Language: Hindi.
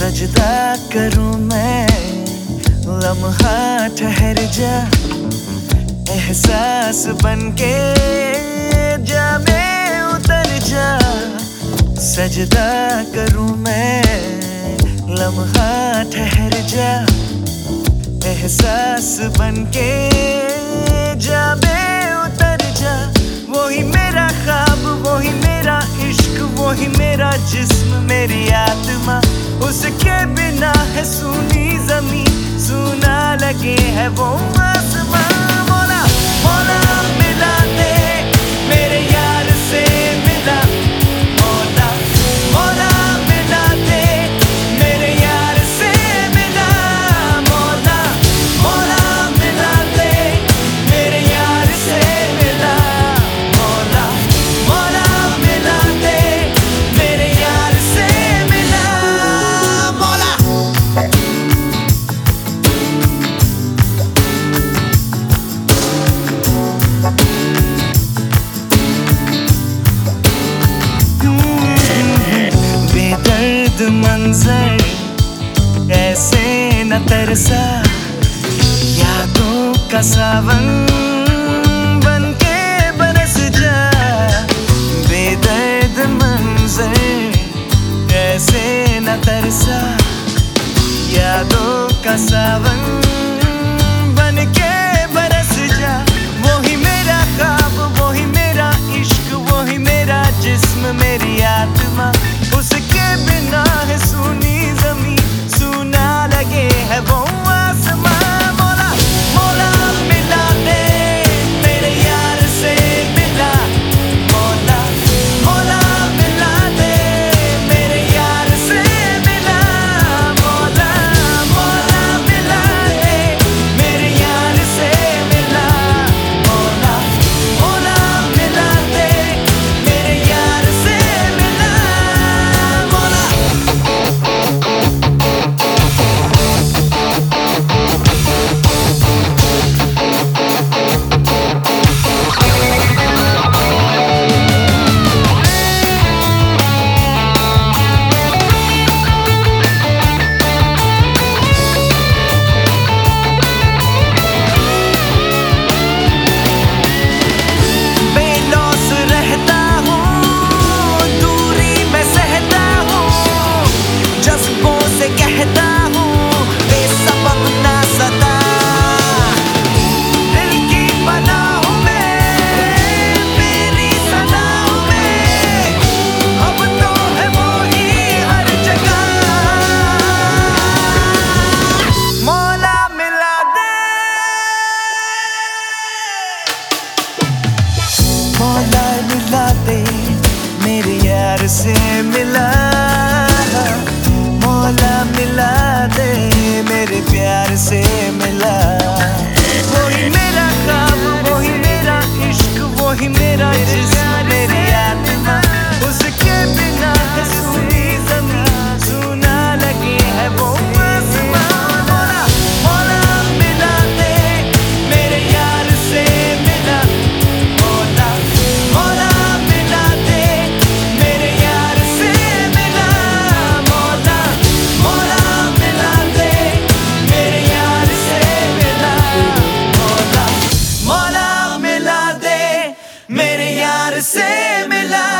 सजदा करूँ मैं। लम्हा ठहर जा, एहसास बनके जा, मैं उतर जा। सजदा करूँ मैं, लम्हा ठहर जा, एहसास बनके जा जिस्म मेरी आत्मा उसके बिना है सुनी जमी सुना लगे है वो मंजर कैसे न तरसा, यादों का सावन बन के बरस जा। बेदर्द मंजर कैसे न तरसा, यादों का सावन से मिला ofrecémela.